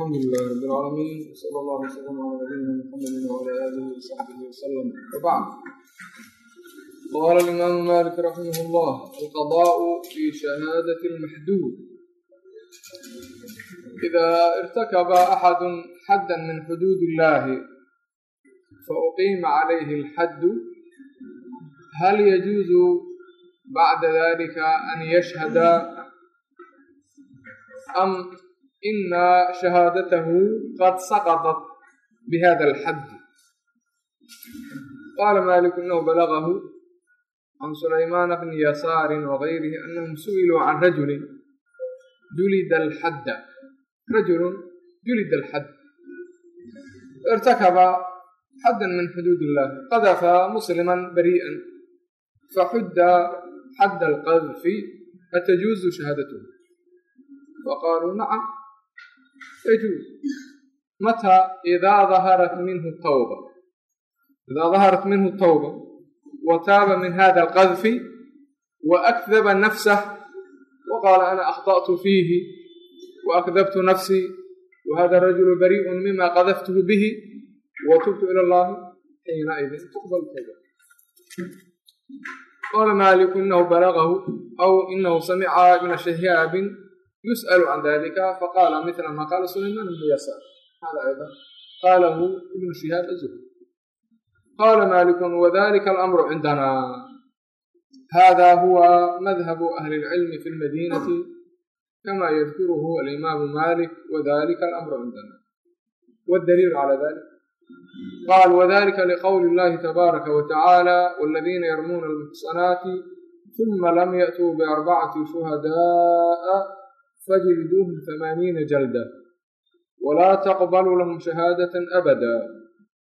alxamdu lilahi rabi alcaalamiin wsala allahu wslam cala nabiyina muxamedi wcala aalihi wasaxbihi wasalam wabacd qaala alimaamu malik raximah llah alqadaءu fi shahaadati almaxduud ida irtakaba axadu xadda min xuduud illahi fauqiima calayhi alxaddu hal yajuuzu bacda dalika an yashhada am ina shahaadatahu qad saqطat bihada alxadd qaala malik inahu balagahu can sulaymaana bni yasaari wagayrihi anahum su'iluu can rajulin julida alxadda rajulun julida alxadd irtakaba xaddan min xuduud illah qadafa musliman barii'an faxudda xadda alqadfi atajuuzu shahaadatuhu faqaaluu nacam yajuuz mata idaa daharat minhu tawba idaa daharat minhu tawba wa taaba min hada alqadfi wa akdaba nafsah wa qaala ana akhda'tu fiihi wa akdabtu nafsii wa hada rajulu barii'un mima qadaftuhu bihi wa tubtu ila allahi xiinaidin tuqbal tawba qaala maaliku inahu balagahu aw inahu samica ibna shahaabin yusأل عن ذلika faqاla mثl ma qاla سlayman بن ysاr hada أيضا qاlahu ibn شhihاab الزهري. qاla malik وذlika الأmr cindna hada huwa madhab أhli العilm fi الmadinaةi kama ydkrh الإimam malik وذlika الأmr cindna والdliil عlى ذlik qal وذlika لqwl الlahi تbaraka وتaعalى والذina yrmuna الmuxصناaتi ثuma lam yأtuu بأrbcaة شhuhadاء فجلduuهm ثamaniina jalda وlaa تqبlu lahm شhahaadaة أbada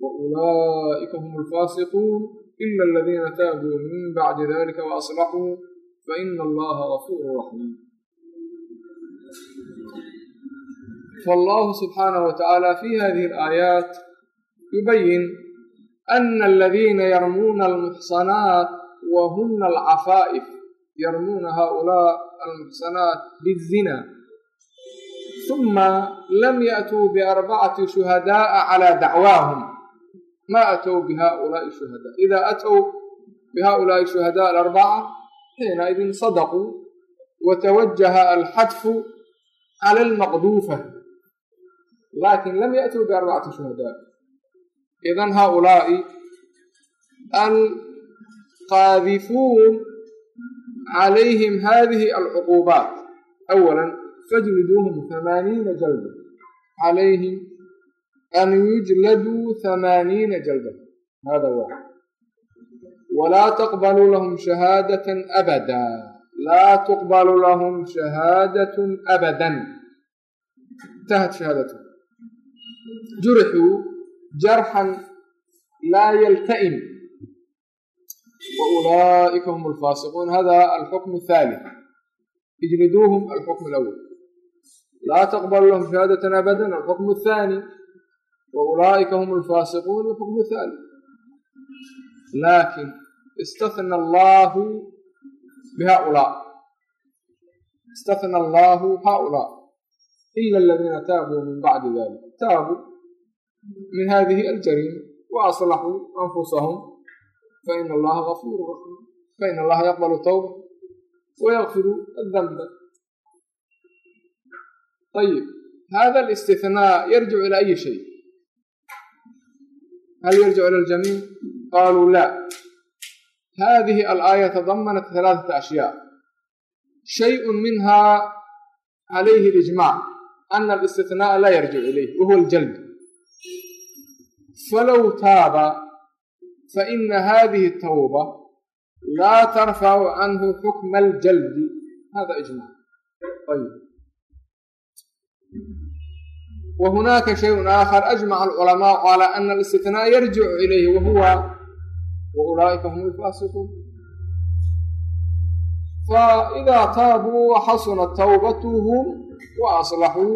وأulئika hm الfaasiquun إla اladiina taabuu min bacdi ذlika وأصlaxuu faإna اllaha غafuur رaxيim فالله سبحانه وتعالى في هذه الآيات يبين أن الذين يرمون المحصنات وهن العفائف yarmuuna haaulaa almuxsanaat bizina. Uma lam ya'tuu biarbacati shuhadaa'a calaa dacwaahum ma atow bihaulaai shuhada idaa atow bihaulaai shuhadaa alarbaca xiinaidin sadaquu watawajaha alxadfu cala almaqduufa. Laakin lam ya'tuu biarbacati shuhadaa idan haaulaai alqaadifuun calayhim hadihi alcuquubaat awala fajliduuhum hamaaniina jalda calayhim an yujladuu hamaaniina jalda hada waaxid walaa taqbaluu lahum shahaadatan abada laa tuqbalu lahum shahaadatun abadan intahat shahaadatuhum jurixuu jarxan laa yalta'im waulaa'ika hum alfaasiquun hada alxukm athalith ijliduuhum alxukm alawal laa taqbalu lahum shahaadatan abadan alxukm athani waulaa'ika hum alfaasiquun alxukm athalith laakiin istahna allahu bihaulaa istahna allahu haulaa ila aladiina taabuu min bacdi dalik taabuu min hadihi aljariima waaslaxuu anfusahum fain allaha afuur raxiim fain allaha yaqbalu tawba wayaqfiru danba ayib hada اlistinaa yarjicu ilaa ayi shay hal yarjicu ila ljamiic qaaluu la hadihi alaaya tadamanat halaaثata ashyaa shayءu minhaa calayhi اlijmac ana alistinaaa laa yarjicu ilayh wahuwa aljalb falow taaba faina hadihi tawba laa tarfacu canhu xukma aljaldi hada ijmac ayb whunaaka shayء aakhar ajmac alculamaء calى ana alistiqnaa yarjicu ilayhi wahuwa waulaaika hm lfaasiquun faidaa taabuu waxasuna tawbathm waaslaxuu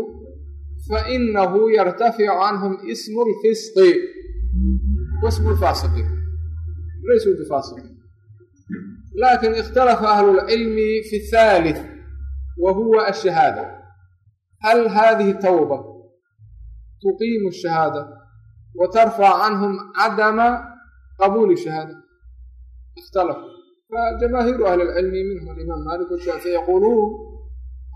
fainahu yartaficu canhm ismu اlfisqi wasmu lfaasiqi الفاسقين ليسوا بفاسقين لكن اختلف أهل العلم في الثالث وهو الشهادة هل هذه توبة tuqiimu shahaada wa tarfac canhum cadama qabuuli shahaada ikhtalafu fajamaahiiru ahli lcilmi minhum alimaam malik washaafici yaquuluun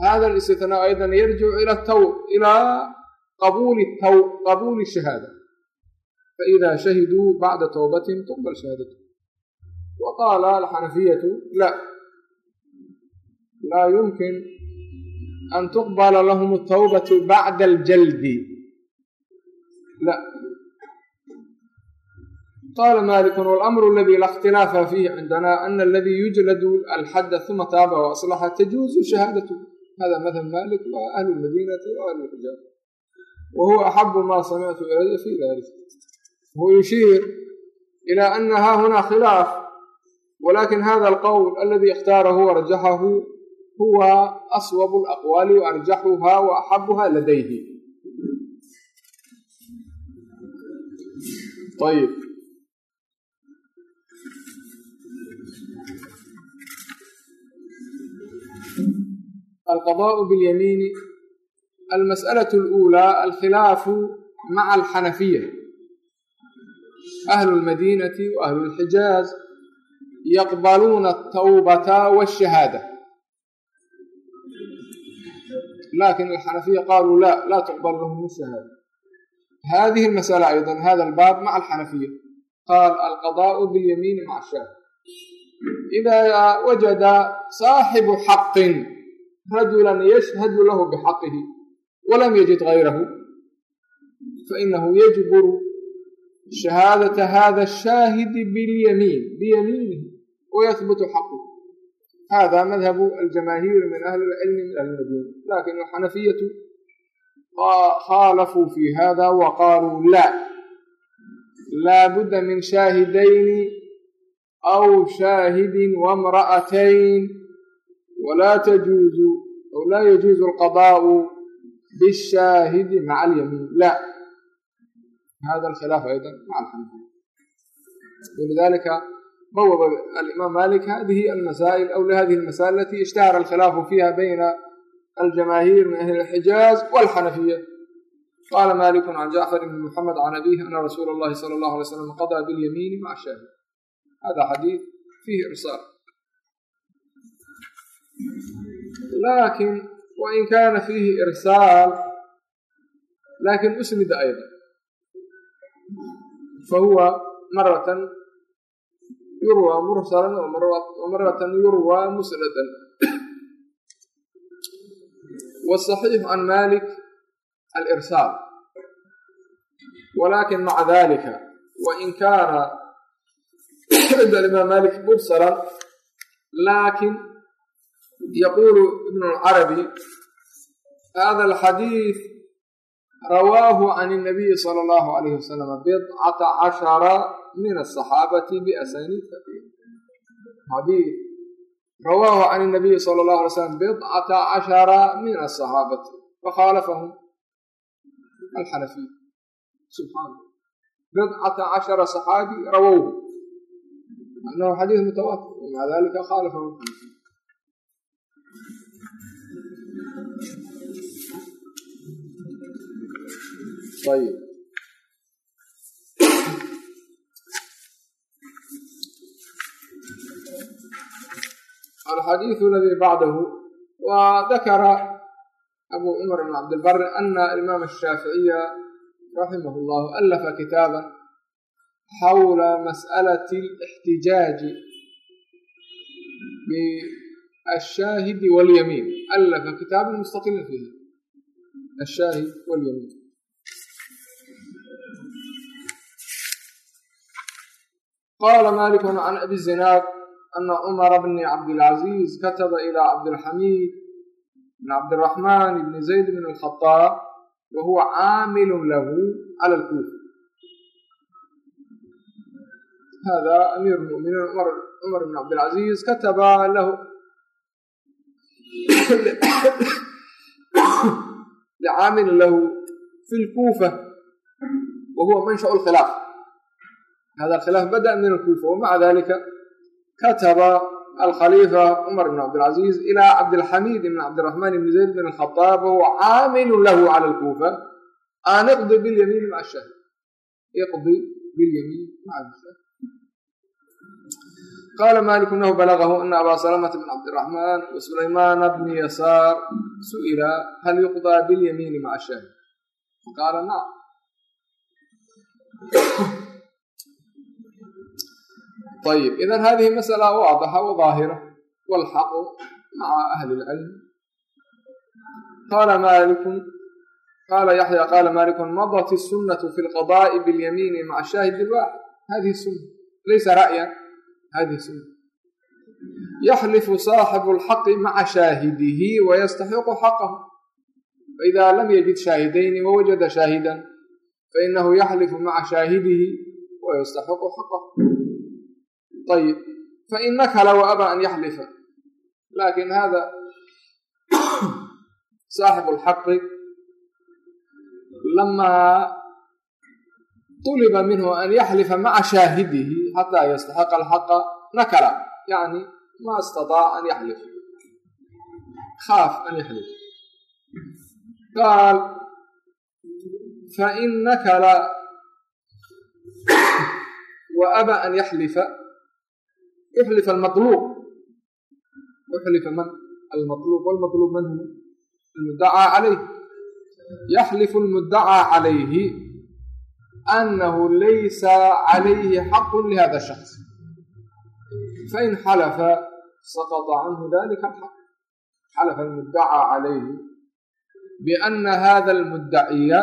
hada alistithnaa aydan yarjicu ila taw ilaa qabuuli taw qabuuli shahaada faida shahiduu bacda towbatihim tuqbal shahaadatu wa qaala alxanafiyatu la laa yumkin an tuqbala lahum atawbatu bacda aljaldi la qala maliku walamru aladi la اkhtilaafa fiihi cindana ana aladi yujladu alxadda uma taaba waaslaxa tajuuzu shahaadatu hada madhab malik wa ahlu lmadinati wa ahlu lxijaab wa huwa axabu ma هو يشير إلى أن ها هنا خلاف ولكن هذا القول الذي اختاره ورجحه هو أصوب الأقوال وأرجحها وأحبها لديه طيب القضاء باليمين المسألة الأولى الخلاف مع الحنفية ahlu lmadiinati wa ahlu lxijaaz yaqbaluuna atawbata washahaada lakin alxanafiya qaluu la laa tuqbal lahum shahaada hadihi almasala ayضa hada albaab maca alxanafiya qaal alqadaءu biاlyamiini maca shaahid ida wajada saaxibu xaqin rajula yashhadu lahu bxaqihi walam yajid gayrahu fainahu yajburu shahaadata hada shaahidi bilyamiin biyamiinihi wayahbutu xaquh hada madhabu aljamaahiir min ahli lcilmi min ahli lmadiina laakiin alxanafiyatu khaalafuu fi hada wa qaluu la laa budda min shaahidayni aw shaahidin wamra'atayn walaa tajuuzu aw laa yajuuzu alqadaa'u bishaahidi maca alyamiin la hada alkhilaaf ayda maca alxanafiya walidalika bawaba alimaam malik hadihi almasaa'il aw lihadihi almasaa'il alati ishtahara alkhilaafu fiha bayna aljamaahiir min ahli alxijaaz walxanafiya qala maliku can jacfar bni muxamed can abihi ana rasuula allahi sala allahu alay slam qadaa bilyamiini maca shaahid hada xadiid fihi irsaal laakiin wain kana fiihi irsaal laakiin usnida ayda fahuwa maratan yurwaa mursalan maratan yurwaa musnadan wsaxiix can malik alirsaal walakin maca dalika wain kaana cinda alimaam malik mursalan laakiin yaqulu ibn اlcarabi hada alxadiis rawaahu can الnabiyi salى اllahu alayh wasalam bidcata cashara min asaxaabati biasaniid xadiid rawaahu can الnabiyi salى اllahu alay slam bidcata cashara min asaxaabati fakhaalafahum alxanafiy subxaana bidcata cashara saxaabi rawowhu anahu xadiid mutawaatir wmaca dalika khaalafahum ayb alxadiiثu aladii bacdahu wa dakara abu cumar ibn cabdilbari ana alimaam ashaaficiya raximah اllah alafa kitaaba xawla mas'alaةi اlاxtijaaji biashaahidi walyamiin alafa kitaaban mustaqila fiihi ashaahid walyamiin qala malik can abi zinaad ana cumara bni cabdilcaziiz kataba ila cabdilxamiid bn cabdiraxmaan bni zayd bn alkhadaab wa huwa caamilun lahu cala alkuufa hada amiir lmuminiin cumar bn cabdilcaziiz kataba lahu licaamilin lahu fi lkuufa wa huwa manshaء lkhilaaf hada alkhilaaf bada min alkuufa wamaca dalika kataba alkhaliifa cumar bn cabdilcaziiz ilaa cabdilxamiid bn cabdiraxmaan bni zayd bn alkhadaab wahuwa caamilu lahu cala alkuufa an iqdi bilyamiini maca shaahid iqdi bilyamiin maca shaahid qala maliku inahu balagahu ana abaa salamata bn cabdiraxman wa sulaymaana bni yasaar su'ila hal yuqdaa bilyamiini maca shaahid faqaala nacam ayib idan hadihi masala waadixa wadaahira walxaqu maca ahli lcilm qala maliku qala yaxya qala malikun madat الsunatu fi lqadaءi biاlyamiini maca shaahid اlwaxid hadihi suna laysa ra'yan hadihi suna yaxlifu saaxibu اlxaqi maca shaahidihi wayastaxiqu xaqahu faida lam yajid shaahidayni wawajada shaahidan fainahu yaxlifu maca shaahidihi wayastaxiqu xaqahu ayib fain nakala waaba an yaxlifa laakiin hada saaxibu lxaqi lamaa طuliba minhu an yaxlifa maca shaahidihi xataa yastaxiqa alxaqa nakala yani ma istaطaac an yaxlif khaaf an yaxlif qaal fain nakala waaba an yaxlifa uxlifa almaluub uxlifa man almaluub wlmaluub man huma almuddacaa calayh yaxlifu lmuddacaa calayhi anahu laysa calayhi xaqu lihada shaks fain xalafa saqطa canhu dalika alxaq xalafa almuddacaa calayhi biana hada almuddaciya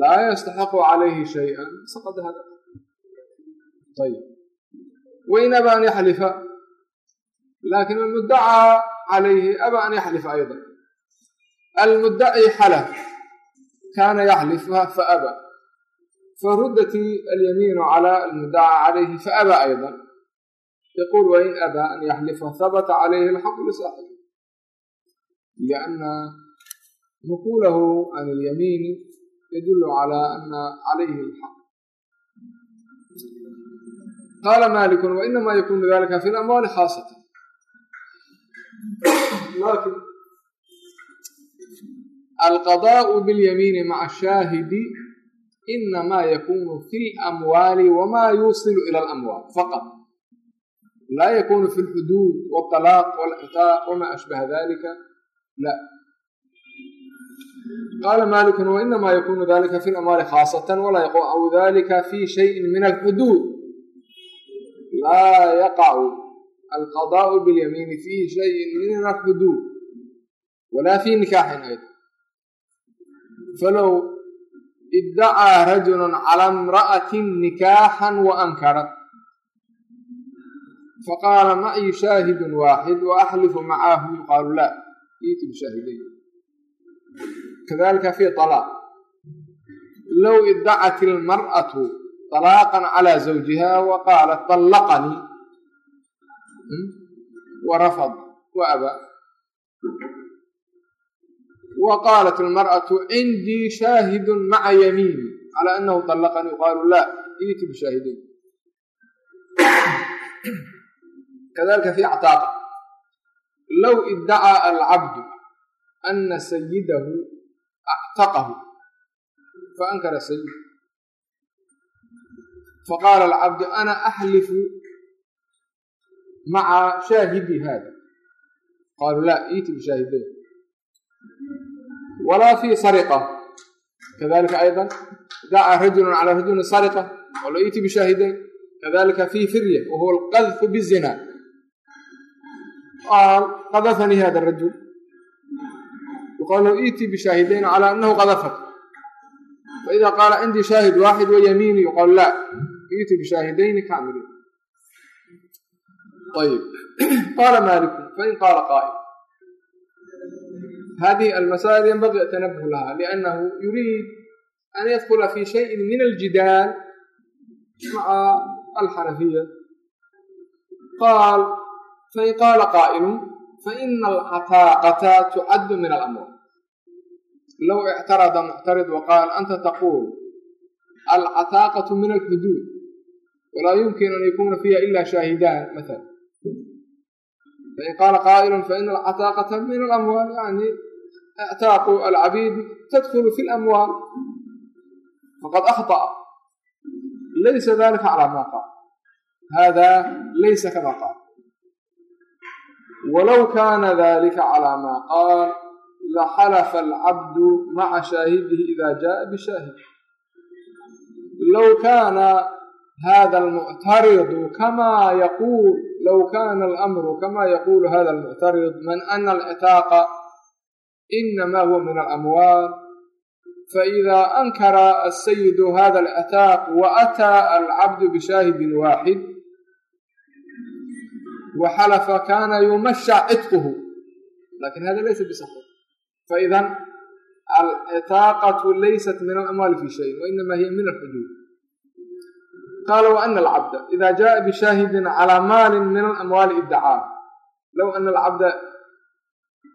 laa yastaxaqu calayhi shayئa saqad hada ayb wain aba an yaxlifa lakin almudacaa calayhi aba an yaxlifa ayضa almudaci xalaf kaana yaxlifuha faaba faruddat alyamiinu cala almudaca calayhi faaba ayضa yaqul wain aba an yaxlifa habata calayhi alxaqu lisaaxib lianna nuqulahu can اlyamiini yadulu cala ana calayhi alxaq qaala malikun wainama yakunu dalika fi lamwaali khaasatan lakin alqadaءu biاlyamiini maca shaahidi inamaa yakunu fi lamwaali wama yuusilu ila alamwaal faqat laa yakunu fi lxuduud wاطalaaq wاlcitaaq wama ashbaha dalika la qaala malikun wainama yakunu dalika fi lamwaali khaasatan walaa yaqacu dalika fi shayin min alxuduud maa yaqacu alqadaau bilyamiini fiihi shayin min rafduu walaa fii nikaaxin ayda falow idacaa rajulu cala imra'atin nikaaxan wa ankarat faqaala maci shaahidun waaxid wa axlifu macaahu yuqaalu la iitu bishaahidayn kadalika fii alaaq low idacat ilmar'atu طalaaqan calى zawjiha wa qaalat طallaqanii wa rafad wa aba wa qaalat almar'atu cindii shaahidun maca yamiini calaa annahu طallaqanii yuqaalu la iiti bishaahidayn kadalika fi actaaqa low iddacaa alcabdu ana sayidahu actaqahu faankara sayid faqaala alcabdu ana axlifu maca shaahidi haada qaalu laa iiti bishaahidayn walaa fi sariqa kadalika aydan daca rajulun calaa rajulin sariqa qaalu iiti bishaahidayn kadalika fi firya wa huwa alqadfu bizina qadafanii hada rajul yuqaalu lahu iiti bishaahidayn calaa anahu qadafak faida qaala cindii shaahid waaxid wa yamiini yuqaalu laa iiti bishaahidayni kaamiliin ayb qaala maliku fain qaala qaa'il hadihi almasaa'il yanbagii atanabuh laha liannahu yuriid an yadkula fi shayin min aljidaal maca alxanafiya qaal fain qaala qaa'ilu faina alcataaqata tucaddu min alamwaal low ictarada muctarid waqaal anta taquul alcataaqatu min alxuduud walaa yumkin an yakuna fiiha ila shaahidaan maala fain qaala qaa'ilu faina alcataaqata min alamwaal yani ictaaqu alcabiid tadkulu fi lamwaal faqad akhطأ laysa dalika calى ma qaal hada laysa kama qaal walow kana dalika calى ma qaal laxalafa alcabdu maca shaahidihi ida jaءa bishaahid low kana hada almuctaridu kama yaquul low kana alamru kama yaqulu hada almuctarid man ana alcitaaqa inama huwa min alamwaal faإida ankara asayidu hada alcitaaq waataa alcabdu bishaahidin waaxid waxalafa kana yumashac cidquhu laakiin hada laysa bisaxix faidan alcitaaqatu laysat min alamwaali fi shayin wainama hiya min alxuduud qaala wa ana alcabda ida jaaa bishaahidin calaa maalin min alamwaali iddacaa low ana alcabda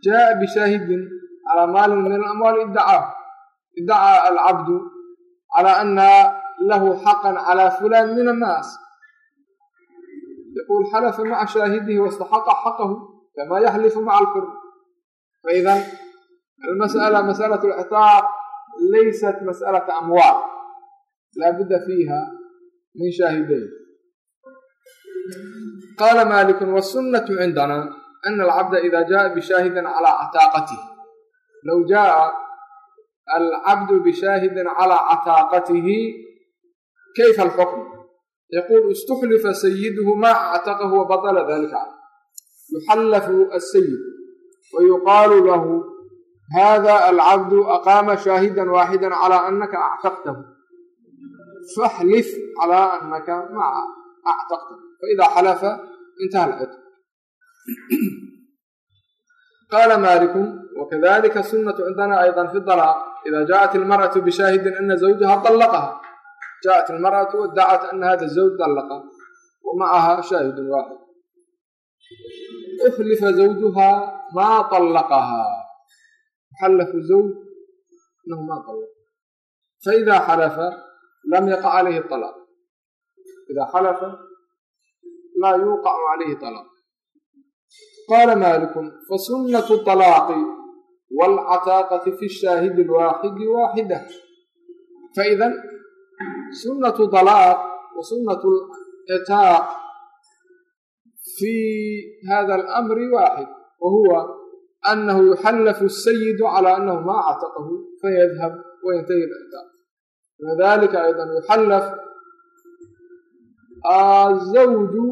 jaaa bishaahidin calaa maalin min alamwaali iddacaa iddacaa alcabdu calaa ana lahu xaqan calaa fulan min annaas yaquul xalafa maca shaahidihi wastaxaqa xaqahu kamaa yaxlifu maca alxur faidan almas'ala mas'alat alcitaaq laysat mas'alata amwaal laa budda fiiha min shaahidayn qaala maliku wالsunaة cindana ana alcabda ida jaءa bishaahidin calى cataaqatihi low jaءa alcabdu bishaahidin calى cataaqatihi kayfa alxukm yaqul istuxlifa sayiduhu ma actaqahu wabadla dalika yuxallafu asayid wayuqaalu lahu hada alcabdu aqaama shaahida waaxida calى anaka actaqtahu faxlif calى anaka ma actaqtahu faida xalafa intaha alcitq qaala maliku wakadalika sunatu cindana ayضa fi dalaaq ida jaءat ilmarأaةu bishaahidin ana zawjaha طalaqaha jaءat ilmarأaةu wadacat ana hada zawj طalaqa wamacaha shaahidun waaxid uxlifa zawjuha ma طalaqaha xalafu zawj inahu ma طalaq faida xalafa lam yaqa calayhi طalaaq ida xalafa laa yuuqacu calayhi طalaaq qaala maliku fasunatu طalaaqi wاlcataaqati fi shaahidi اlwaaxidi waaxida faidan sunatu طalaaq wa sunatu citaaq fi hada alamri waaxid wa huwa anahu yuxallafu asayidu calى anahu ma actaqahu fayadhab wayantahi اlcitaaq kadalika aydan yuxallaf azawju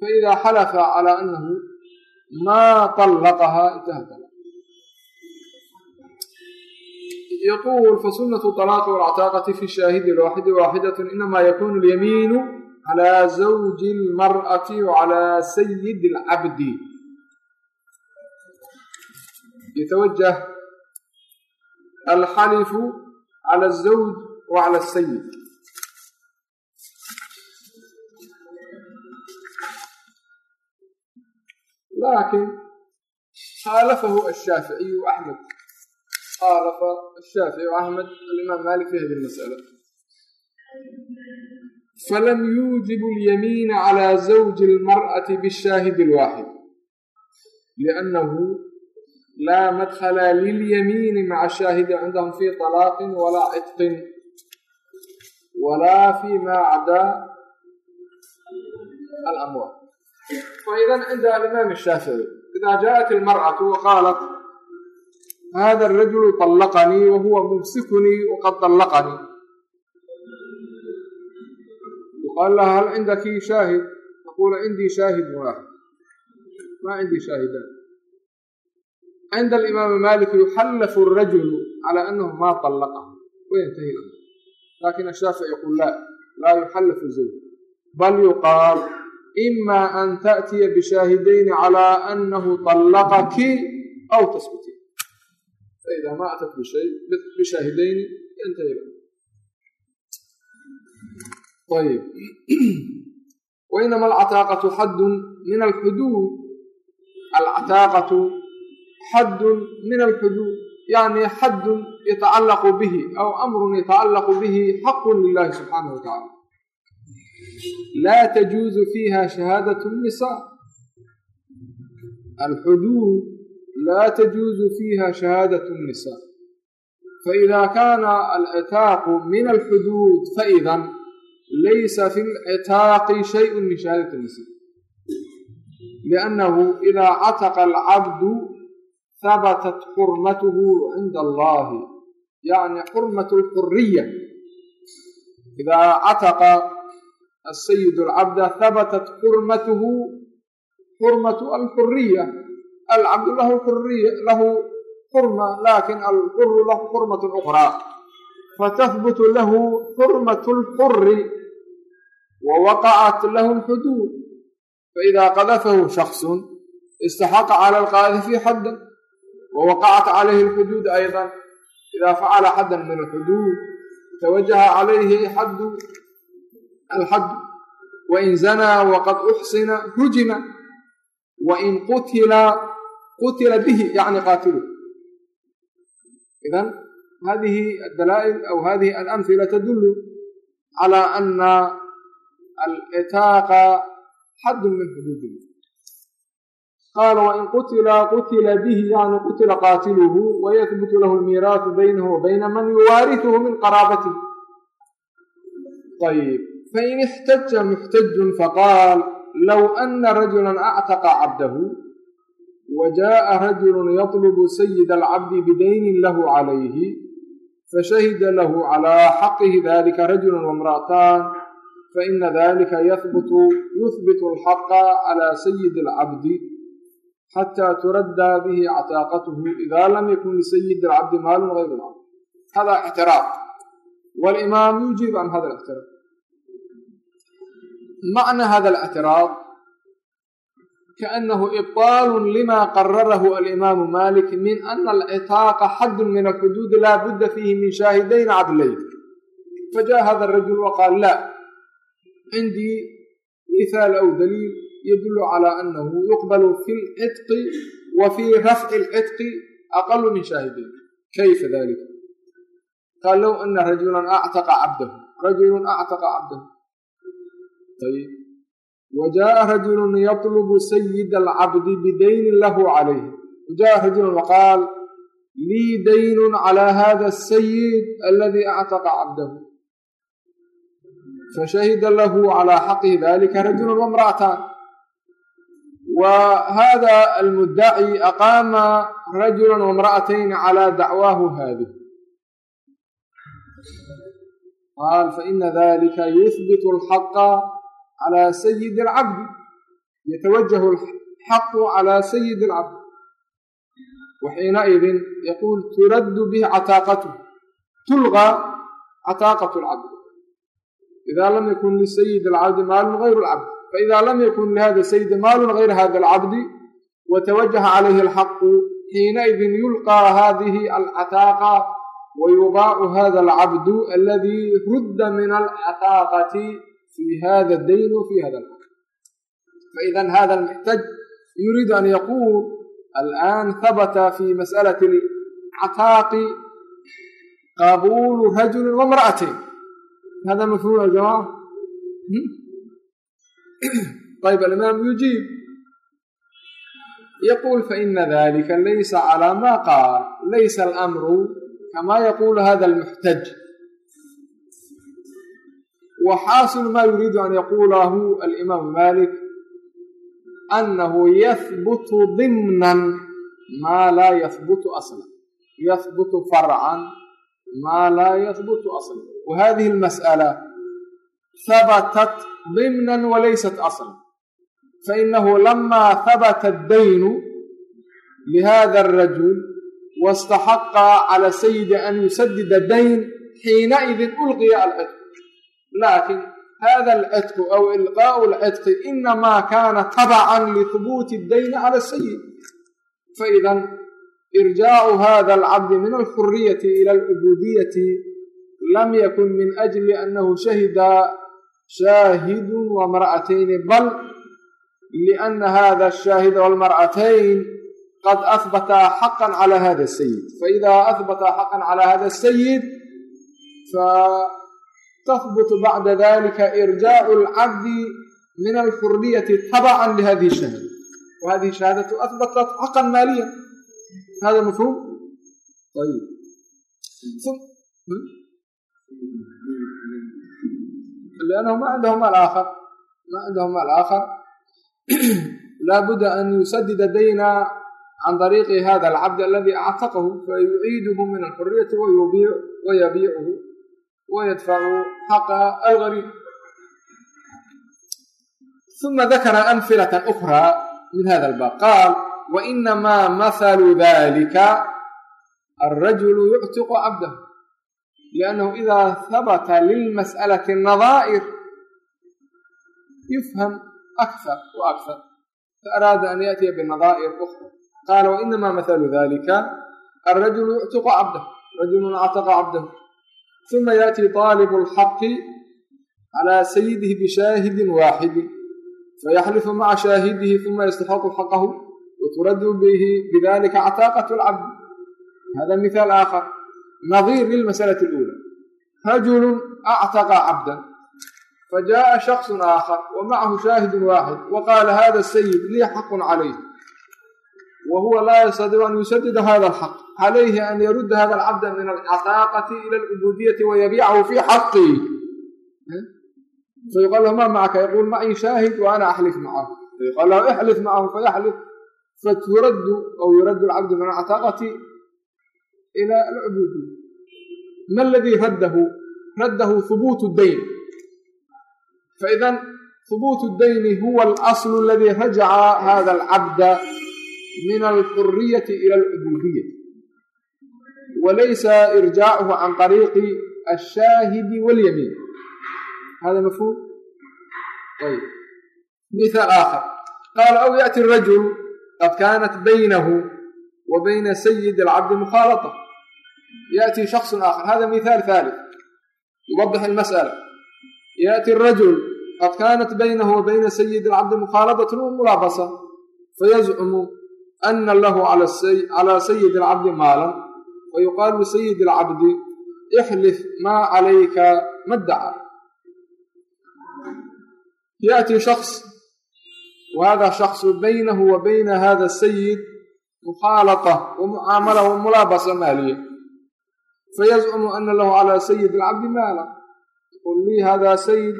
faida xalafa calaa anahu maa طallaqahaa intaha kala yaqul fasunat طalaaq اlcataaqati fi shaahidi lwaaxidi waaxidat inama yakunu اlyamiinu calى zawji اlmar'ati wcalى sayidi اlcabdi yatawajah alxalifu calى الzawj وعlى الsayid lakin khaalafahu ashaaficiyu axmed khaalafa ashaafici axmed alimaam malik fi hadi lmasala falam yuujibu اlyamiina calى zawji اlmarأati bالshaahidi اlwaaxid liannahu laa madkhala lilyamiini maca shaahidi cindahum fi طalaaqin walaa cidqin walaa fiimaa caddaa alamwaal faidan cinda alimaam shaafici ida jaءat ilmarcatu waqaalat hada arajulu طallaqanii wahuwa mumsikunii waqad طallaqanii yuqaal laha hal cindaki shaahid taqula cindii shaahid waahid ma cindii shaahidan cinda alimaami maliki yuxallafu arajulu calaa anahu maa طallaqahu wayntahi الأمر لكن الشافعي يقول لا لا يحلف الزوج بل يقال ima an taأtiya bishaahidayni calى anahu طallaqaki aw taskuti faida ma atat bishaahidayni yantahi ayb wainama alcataaqatu xaddun min alxuduud alcataaqatu xaddun min alxuduud yani xaddun yatacallaqu bihi aw amrun yatacallaqu bihi xaqu lilahi subxaanahu wa tacala laa tajuuzu fiiha shahaadat nnisaa alxuduud laa tajuuzu fiiha shahaadat nnisaa faإida kana alcitaaqu min alxuduud faidan laysa fi lcitaaqi shayء min shahaadati nasi liannahu ida cataqa alcabdu habatat xurmatuhu cinda allahi yani xurmat lxuriya ida cataqa asayid alcabda habatat xurmatuhu xurmatu alxuriya alcabdu lahu xuriya lahu xurma laakiin alxuru lahu xurmat ukraa fatahbutu lahu xurmat lxuri wawaqacat lahu lxuduud faida qadafahu shaksun istaxaqa cala alqaadifi xaddan wawaqacat calayhi alxuduud ayضa ida facala xaddan min alxuduud tawajaha calayhi xaddu alxaddu wain zanaa waqad uxsina hujima wain qutila qutila bihi yani qaatilu idan hadihi adalaa'il aw hadihi alamhila tadulu cala ana alcitaaqa xaddun min xuduud illah qaala wain qutila qutila bihi yani qutila qaatiluhu wayahbutu lahu almiiraasu baynahu wa bayna man yuwaarituhu min qaraabatihi ayb fain ixtaja muxtajun faqaal low ana rajula actaqa cabdahu وجاء رجل يطلب سيد العبد بدين له عليه فشهد له على حقه ذلك رجل وامرأتان فإن ذلك يثبت يثبت الحق على سيد العبد xataa turaddaa bihi cataaqatuhu idaa lam yakun lisayid alcabdi maalun hayru maal hada ictiraaf walimaam yujiib can hada lictiraaf macna hada alictiraaf kaanahu ibطaalu lima qararahu alimaamu malik min ana alcitaaqa xadun min alxuduud laa budda fiihi min shaahidayni cadlayn fajaءa hada arajul waqaal la cindii mithaal aw daliil yadulu calى anahu yuqbalu fi lcitqi wa fii rafci اlcitqi aqalu min shaahidayn kayfa dalika qaal low ana rajula actaqa cabdahu rajulu actaqa cabdahu ayb وجاء رجل يطلب سيد العبد بدين له عليه وجاء رجل وقال لي دين على هذا السيد الذي أعتق عبده فشهد له على حقه ذلك رجل wa hada almuddaci aqaama rajula wamra'atayn calaa dacwaahu haadi qaal faina dalika yuhbitu alxaqa calaa sayidi alcabdi yatawajahu alxaqu calaa sayidi alcabdi waxiinaidin yaquul turaddu bihi cataaqatu tulqa cataaqatu alcabdi idaa lam yakun lisayidi alcabdi maalun gayru alcabdi faida lam yakun lihada sayidi maalun gayra hada alcabdi watawajaha calayhi alxaqu xiinaidin yulqaa hadihi alcataaqa wayubaacu hada alcabdu aladii rudda min alcataaqati fii hada dayn fi hada alxaq faidan hada almuxtaj yuriidu an yaquul alآn habata fi masأlaة alcataaqi qabuulu rajuli wamra'atayn hada mafhuum ya jamaca جماعة طيب الإمام يجيب يقول فإن ذلك ليس على ما قال ليس الأمر كما يقول هذا المحتج وxاaصل ma yuriidu an yaqulahu alimaamu malik أnahu yahbutu ضimnan maa laa yahbutu asla yahbutu farcan maa laa yahbutu asla wahadihi اlmasأala habatat ضimna walaysat asla fainahu lama habata اdaynu lihada الrajul waاstaxaqa calى sayidi an yusadida dayn xiinaئidi ulqiya alcid laakin hada alcidqu aw ilqaau alcidqi inamaa kaana tabacan lihubuuti اdayni cala asayid faidan irjaacu hada alcabdi min alxuriyati ila alcubudiyati lam yakun min ajli anahu shahida shaahidu wamra'atayni bal liana hada ashaahida walmar'atayn qad ahbataa xaqan cala hada asayid faida ahbataa xaqan cala hada asayid tahbutu bacda dalika irjaacu alcabdi min alxuriyati tabacan lihadihi shahaada wa hadihi shahaadatu ahbatat xaqan maaliya hada mafhuum ayib لأنه ما عندهم الآخر ما عندهم الآخر لا بد أن يسدد دينا عن طريق هذا العبد الذي أعتقه فيعيده من الحرية ويبيع ويبيعه ويدفع حق الغريب ثم ذكر أمثلة أخرى من هذا الباب قال وإنما مثل ذلك الرجل يعتق عبده لأنه إذا ثبت للمسألة النظائر يفهم أكثر وأكثر فأراد أن يأتي بالنظائر أخرى قال وإنما مثل ذلك الرجل يعتق عبده رجل اعتق عبده ثم يأتي طالب الحق على سيده بشاهد واحد فيحلف مع شاهده ثم يستحق حقه وترد به nadiir lilmasalati اluula rajulu actaqa cabdan fajaءa shaksu aakhar wa macahu shaahidu waaxid wa qaala hada sayid lii xaqun calayh wa huwa laa yastadiicu an yusadida hada alxaq calayhi an yarudda hada alcabda min alcataaqati ila alcubuudiyati wa yabiicahu fii xaqii fayuqaal lahu ma macaka yaquul macii shaahid wa ana axlif macahu fayuqaal lahu ixlif macahu fayaxlif faturaddu aw yuraddu alcabdu min alcataaqati ilaa alcubuudi ma aladii raddahu raddahu hubuutu dayn faidan hubuutu dayni huwa alaslu aladii rajaca hada alcabda min alxuriyati ila alcubuudiyati walaysa irjaacuhu can qariiqi ashaahidi walyamiin hada mafhuum ayb mithaal aakhar qaala aw yaati rajul qad kaanat baynahu wa bayna sayidi alcabdi mukhaalata yaأti shaksu aakhar hada mihaal haalif yuwadix ilmas'ala yaأti rajul qad kanat baynahu wa bayna sayidi alcabdi mukhaaladatn mulaabasa fayaزcumu ana lahu calى sayidi alcabdi maalan fayuqaalu lisayidi alcabdi ixlif maa calayka maddaca yaأti shaks wahada shaksu baynahu wa bayna hada sayid mukhaalata wa mucaamala wa mulaabasa maaliya. Fayazcumu ana lahu calaa sayid alcabdi maala. Qul lii hada sayid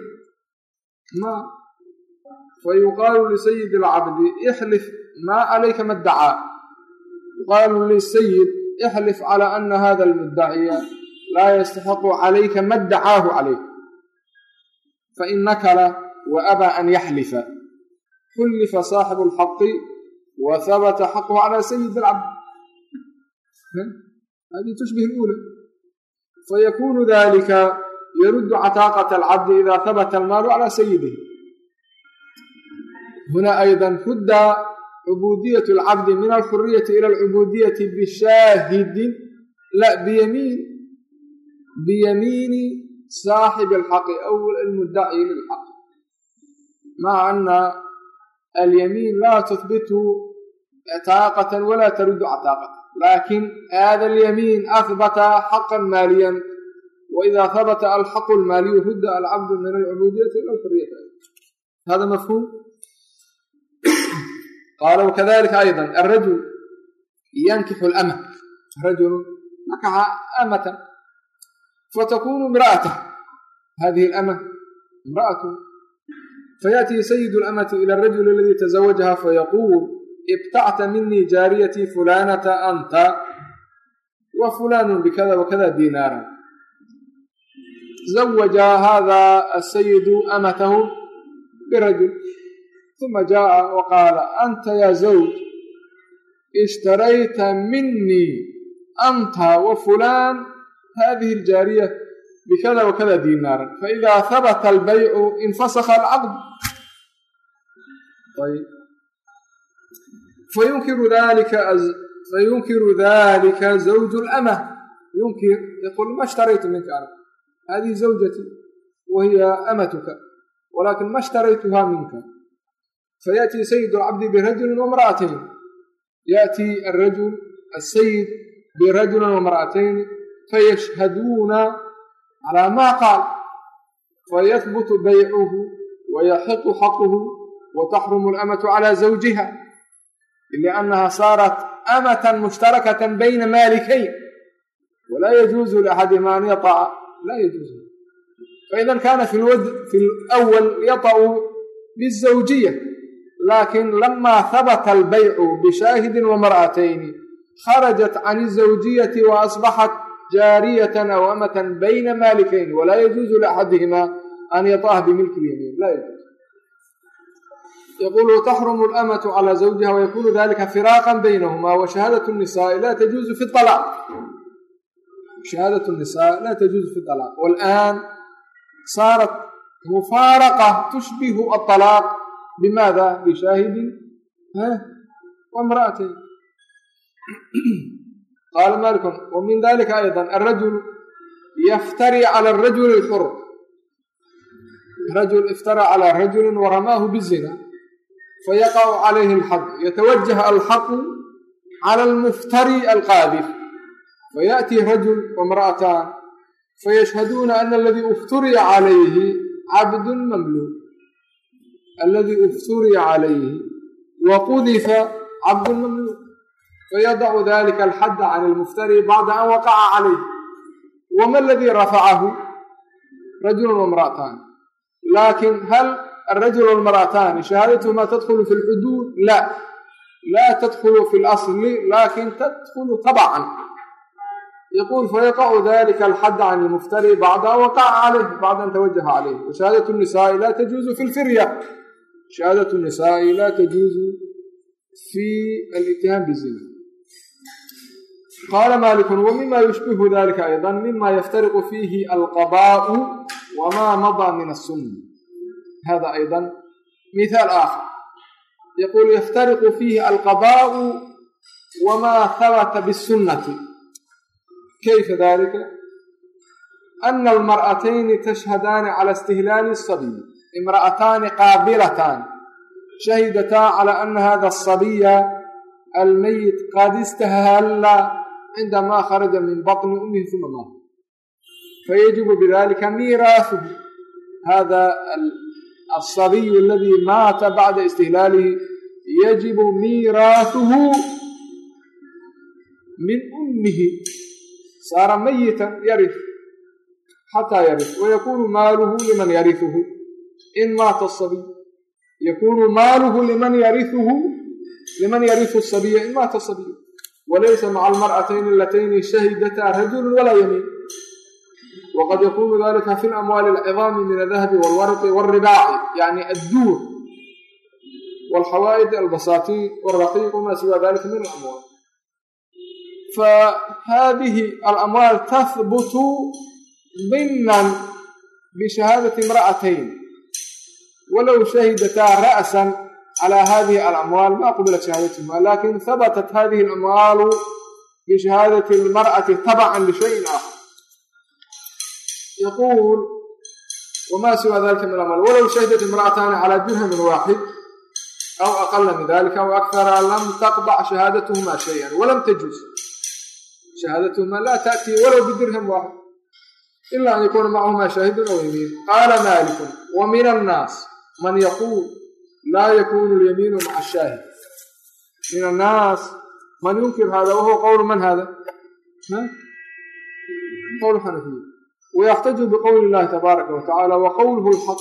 ma? Fayuqaalu lisayid alcabdi ixlif maa calayka maddacaa yuqaalu lisayid ixlif calaa ana hada almuddaciya laa yastaxiqu calayka maddacaahu calayk fainakala wa abaa an yaxlifa. Xullifa saaxibu alxaqi whabata xaqhu calى sayid اcabd hadi tushbih ula fayakunu dalika yaruddu cataaqaة اlcabdi ida habata almaalu calى sayidih huna ayda rudda cubudiyaة اlcabdi min alxuriyaةi ilى اlcubudiyaةi bishaahidin la biyamiin biyamiini saaxib اlxaqi aw اlmudaci lilxaq maca ana alyamiin laa tuhbitu تثبت عتاقة ولا ترد عتاقة لكن هذا اليمين أثبت حقا ماليا وإذا ثبت الحق المالي رد العبد من العبودية إلى الحرية هذا مفهوم قال وكذلك أيضا الرجل ينكح الأمة رجل نكح أمة فتكون امرأته هذه الأمة امرأة فيأتي سيد الأمة إلى الرجل الذي تزوجها ibtacta minii jaariyatii fulanata anta wa fulaanun bikada wakada diinaaran zawaja hada asayidu amatahu birajul uma jaaa wa qaala anta ya zawj ishtarayta minii anta wa fulaan hadihi aljaariya bikada wakada diinaaran faida habata albaycu infasakha alcaqd fayunkiru fayunkiru dalika zawju lamah yunkir yaqul ma shtaraytu minka ana hadihi zawjati wa hiya amatuka walakin ma shtaraytuha minka fayaأti sayid اlcabdi birajuli wamra'atayn yaأti arajul asayid birajuli wamra'atayn fayashhaduuna calaa ma qaal fayahbutu baycuhu wayaxiqu xaquhu wataxrumu اlamatu calى zawjiha لأنها صارت أمة مشتركة بين مالكين walaa yajuuzu liaxadihima an yataca laa yajuuzu faida kana fi lwal yaطa'u bizawjiya lakin lama habata albaycu bishaahidin wamar'atayni kharajat can الزawjiyati waasbaxat jaariyatan aw amatan bayna malikayn walaa yajuuzu liaxadihima an yataha bimilki lyamiin la yajuuz yaqulu taxrumu alamatu calaa zawjiha wayakunu dalika firaaqan baynahuma washahaadat nisaai laa tajuuzu fi alaaq shahaadatu nisaa laa tajuuzu fi alaaq walaan saarat mufaaraqa tushbihu aalaaq bimaada bishaahidin wamra'atayn qaala malikun wamin dalika ayda arajulu yaftari cala rajuli xur rajul iftara calaa rajulin waramaahu bizina fayaqacu calayhi alxaq yatawajah alxaqu cala almuftari alqaadif fayaأtii rajul wamra'ataan fayashhaduuna ana aladii ufturiya calayhi cabdun mamluuk aladii ufturiya calayhi waqudifa cabdun mamluuk fayadacu dalika alxadda can almuftari bacda an waqaca calayh wama aladii rafacahu rajulu wamra'ataan laakiin hal alrajul walmarataani shahaadatuhumaa tadkhulu fi lxuduud laa laa tadkhulu fi lasli laakiin tadkhulu tabacan yaquul fayaqacu dalika alxadd can ilmuftari bacda an waqaca caleyh bacda an tawajaha caleyh washahaadatu nisaai laa tajuuzu fi lfirya shahaadatu nisaai laa tajuuzu fi alittihaam bizina qaala malikun wmima yushbihu dalika ayضa mima yaftariqu fiihi alqabaau wma madaa min asunna hada ayضa mihal aakhar yaqul yaftariqu fiihi alqadaaءu wma habata bالsunati kayfa dalika ana almar'atayni tashhadaani cala istihlaali الsabiy imra'ataani qaabilataani shahidataa cala ana hada الsabiya almayit qad istahalla cindamaa kharaja min baطni umihi uma maata fayajibu bidalika miraaثuhu hada asabiyu aladii maata bacda istihlaalihi yajibu miiraasuhu min ummihi saara mayitan yarif xataa yarif wayakunu maaluhu liman yariuhu in maata asabiy yakunu maaluhu liman yariuhu liman yariu asabiya in maata asabiy walaysa maca almar'atayni alatayni shahidataa rajulu walaa yamiin waqad yakunu dalika fi lamwaali alcidaami min adahabi walwarqi walribaaci yani adduur walxawaa'id albasaatiin waraqiiq wma siwa dalika min alamwaal fahadihi alamwaal tahbutu diman bishahaadati imra'atayn walow shahidataa ra'san calaa hadihi alamwaal ma qubilat shahaadatuhuma laakiin habatat hadihi alamwaalu bishahaadati almar'ati tabacan lishayin aakhar yaquul wma siwa dalika min alamwaal walow shahidat imra'ataani calaa dirhamin waaxid aw aqala min dalika aw akara lam taqdac shahaadatuhuma shayan walam tajuz shahaadatuhuma laa taأtii walow bidirham waaxid ila an yakuuna macahuma shaahidun aw yamiin qaala malikun wa min annaas man yaquul laa yakunu lyamiinu maca ashaahid min annaas man yunkir hada wahuwa qowlu man hada qowl xanafiya illahi tabaaraka wa tacala wa qowluhu lxaq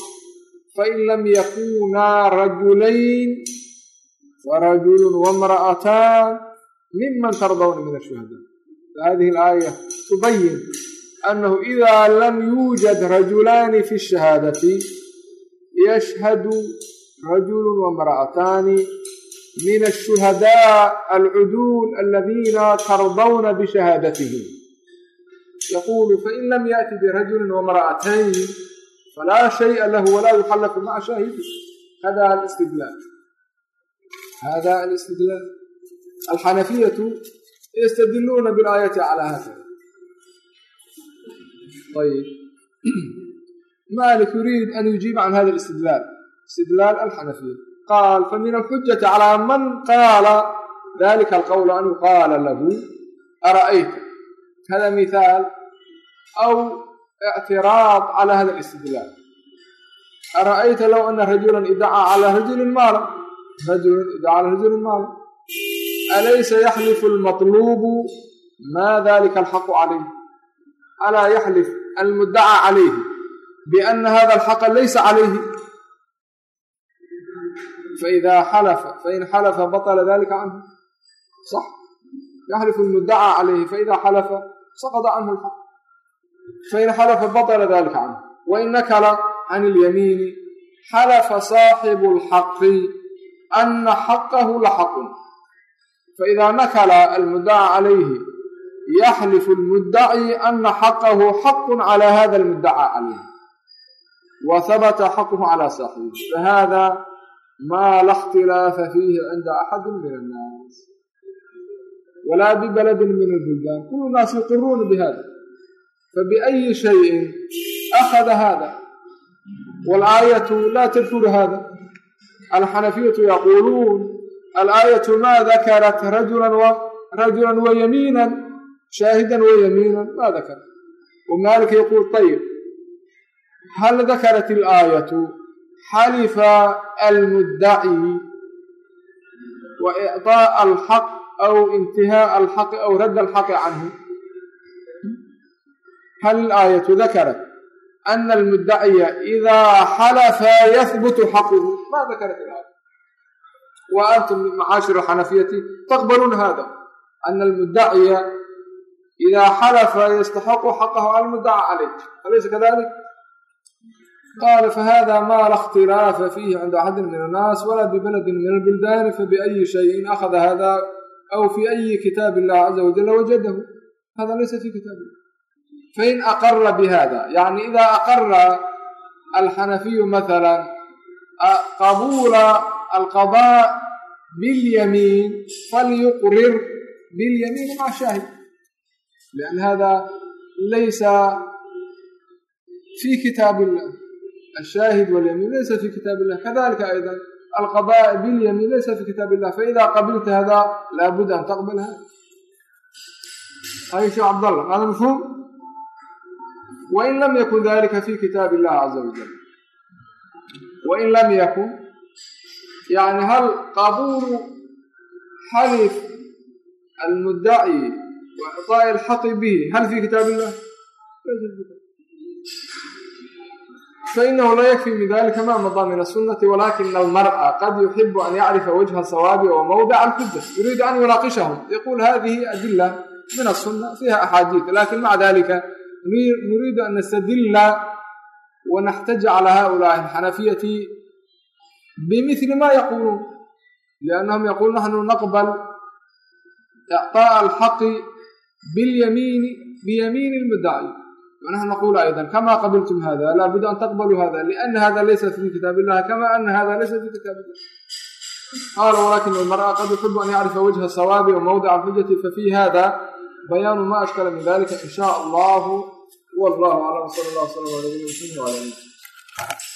fain lam yakunaa rajulayn farajulu wamra'ataan miman tardawna min ashuhada hadihi alaaya tubayin annahu ida lam yuujad rajulaani fi shahaadati yashhadu rajulu wamra'ataani min ashuhadaa alcuduul aladiina tardawna bishahaadatihim yaquulu fain lam yaأti birajuli wamra'atayn falaa shay'a lahu walaa yuxallafu maca shaahidi hada alistidlaal hada alistidlaal alxanafiyatu ystadiluuna bilaayati calaa haakada ayb malik yuriid an yujiiba can hada istidlaal istidlaal alxanafiya qaal famin alxujati calaa man qaala dalika alqowla an yuqaala lahu ara'ayta hada mithaal aw ictiraad cala hada alistidlaal ara'ayta low ana rajula idacaa cala rajulin maala rajulun idacaa cala rajulin maala alaysa yaxlifu almatluubu maa dalika alxaqu calayh alaa yaxlif almuddacaa calayhi biana hada alxaqa laysa calayhi faida xalafa fain xalafa baطla dalika canhu sax yaxlifu almuddacaa calayhi faida xalafa saqada canhu alxaq fain xalafa baطla dalika canhu wain nakala can اlyamiini xalafa saaxibu اlxaqi ana xaqahu laxaqun faida nakala almuddaca calayhi yaxlifu almuddaci ana xaqahu xaqu cala hada almuddaca calayh wa habata xaquhu cala saaxibihi fahada ma la اkhtilaafa fiihi cinda axadi min annaas walaa bibaladin min albuldaan kulu naas yuqiruuna bihada fabiأyi shayin akhada hada wاlaayatu la tadkuru hada alxanafiyatu yaquuluun alaayatu ma dakarat rajula wayamiina shaahida wayamiina ma dakarat wamaalika yaquul ayib hal dakarat اlaayatu xalifa almuddaci wa icطaaءa alxaq aw intihaaءa alxaqi aw radda alxaqi canhu hal ilaayatu dakarat ana almuddaciya idaa xalafa yahbutu xaquhu ma dakarat ilaaya wa antum macaashir alxanafiyati taqbaluuna hada ana almuddaciya idaa xalafa yastaxaqu xaqahu almuddaca calayh alaysa kadalik qaala fahada ma la اkhtilaafa fiihi cinda axadin min annaas walaa bibaladin min albuldaani fabiأyi shayin akhada hada aw fi ayi kitaab illahi caza wajala wajadahu hada laysa fi kitaab illah fain aqara bihada yani ida aqara alxanafiyu maala qabuula alqaضاء biاlyamiin falyuqrir biاlyamiin ma shaahid lian hada laysa fi kitaab illah الشاهد واليمين ليس في كتاب الله كذلك أيضا القضاء باليمين ليس في كتاب الله فإذا قبلت هذا لابد أن تقبل هذا هاي شيخ عبد الله هذا مفهوم وإن لم يكن ذلك في كتاب الله عز وجل وإن لم يكن يعني هل قبول حلف المدعي وإعطاء الحق به هل في كتاب الله؟ ليس في كتاب fainahu la yakfi min dalika ma madaa min asunati walakina almar'a qad yuxibu an yacrifa wajha sawaabi wa mawdica alxuja yuriidu an yunaqishahum yaqul hadihi adila min asuna fiha axaadiid lakin maca dalika nuriidu an nastadilla wanaxtaja calaa haulaai alxanafiyati bimili ma yaquluun liannahum yaquulun naxnu naqbal icطaaءa alxaqi bilyamiini biyamiini lmuddaci wanaxnu naqulu aydan kama qabiltum hada laa buda an taqbaluu hada liana hada laysa fii kitaab illahi kama ana hada laysa fii kitaab illah qaala walakin almar'a qad yuxibu an yacrifa wajha sawaabi wa mawdica alxujati fafi hada bayaanu ma ashkala min dalika in shaa allahu wallahu aclam sala allah sala ala nabina muslimiin wala alihi